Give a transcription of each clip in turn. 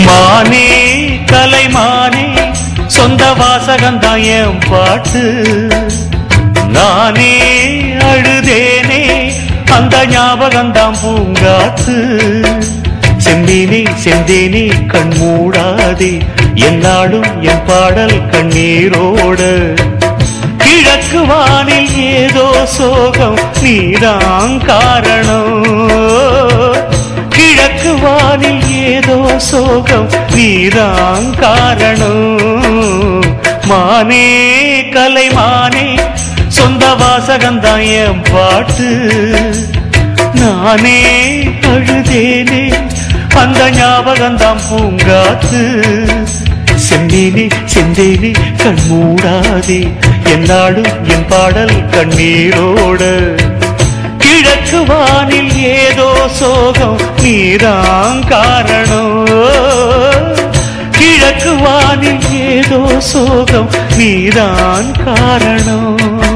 மானே கலைமானே சொந்த வாசகந்தான் என் பாட்டு. நானே அழுதேனே அந்த ஞாபகம்தான் பூங்காத்து செந்தேனே செந்தேனே கண் மூடாதே என்னாலும் என் பாடல் கண்ணீரோட. கிழக்கு வானில் ஏதோ சோகம் நீதான் காரணம். கிழக்கு வானில் ஏதோ சோகம் நீதான் காரணம். மானே கலை மானே சொந்த வாசகந்தான் என் பாட்டு. நானே அழுதேனே அந்த ஞாபகம்தான் பூங்காத்து. செந்தேனே செந்தேனே கண் மூடாதே என்னாலும் என் பாடல் கண்ணீரோட. கிழக்கு வானில் ஏதோ சோகம் நீதான் காரணம் கிழக்கு வானில் ஏதோ சோகம் நீதான் காரணம்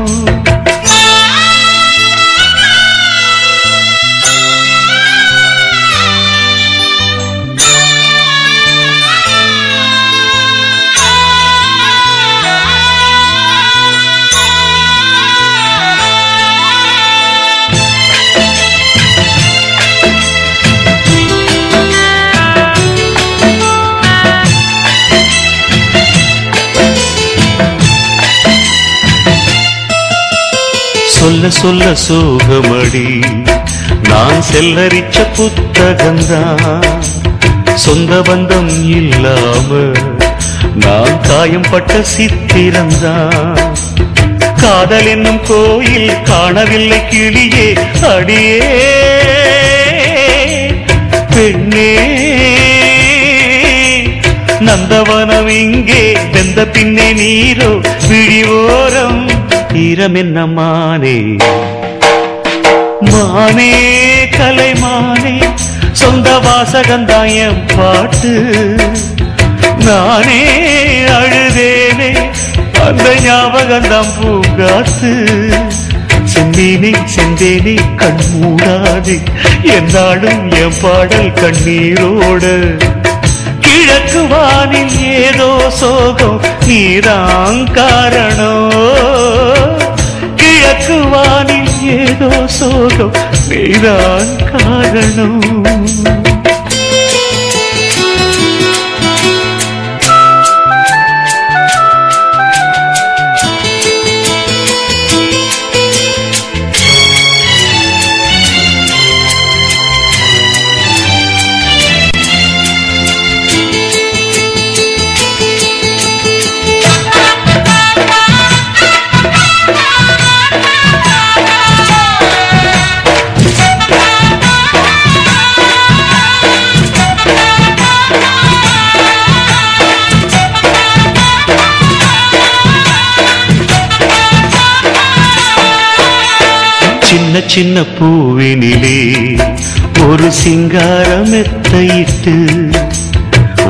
சொல்ல சொல்ல சோகமடி. நான் செல்லரிச்ச புத்தகந்தான் சொந்த பந்தம் இல்லாம நான் காயம் பட்ட சித்திரந்தான் காதல் என்னும் கோயில் காணவில்லை கிளியே அடியே. பெண்ணே. நந்தவனம் இங்கே வெந்த பின்னே நீரோ விழிவோரம். ஈரம் என்ன மானே மானே கலைமானே சொந்த வாசகந்தான் என் பாட்டு. நானே அழுதேனே அந்த ஞாபகம்தான் பூங்காத்து. செந்தேனே செந்தேனே கண் மூடாதே என்னாலும் என் பாடல் கண்ணீரோடு. கிழக்கு வானில் ஏதோ சோகம் நீதான் காரணம் கிழக்கு வானில் ஏதோ சின்ன சின்ன பூவினிலே ஒரு சிங்காரம் எத்தையிட்டு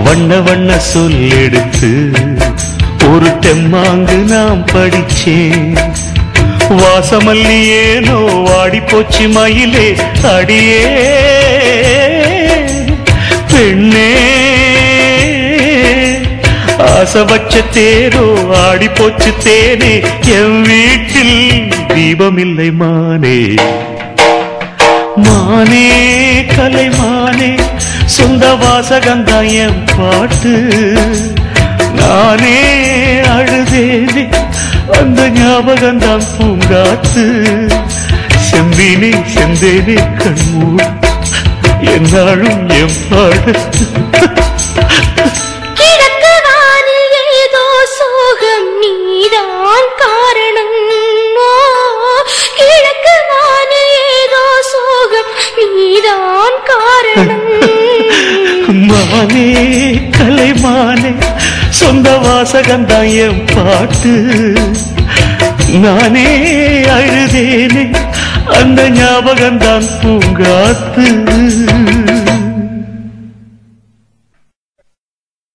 வண்ண வண்ண சொல்லெடுத்து ஒரு தெம்மாங்கு நாம் படிச்சேன் வாசமல்லியேனோ வாடி போச்சு மயிலே அடியே. பெண்ணே ஆசை வச்ச தேரோ ஆடி போச்சு தேனே என் வீட்டில் தீபமில்லை மானே. மானே கலைமானே சொந்த வாசகந்தான் என் பாட்டு. நானே அழுதேனே அந்த ஞாபகம்தான் பூங்காத்து. செம்பினே செந்தேனே கண்மூடு என்னாலும் என் பாடு. மானே கலைமானே சொந்த வாசகந்தான் என் பாட்டு. நானே அழுதேனே அந்த ஞாபகம்தான் பூங்காத்து.